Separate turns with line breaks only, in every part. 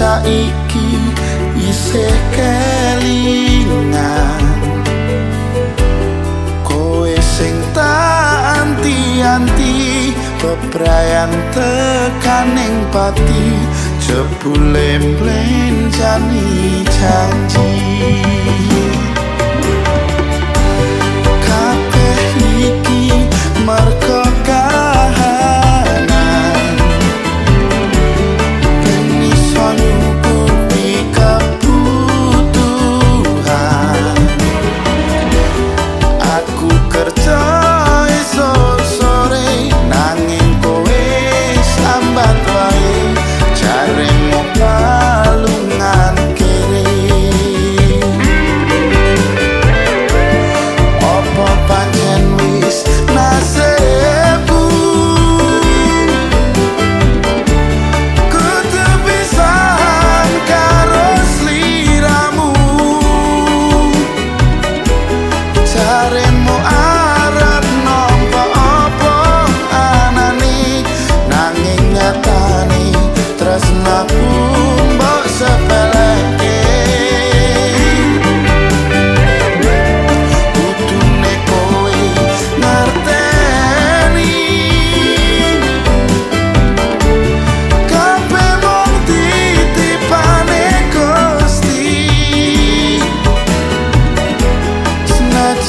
saiki isih kelingan. Kowe sing tak anti-anti bebrayan tekaning pati jebule mblenjani janji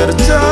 could have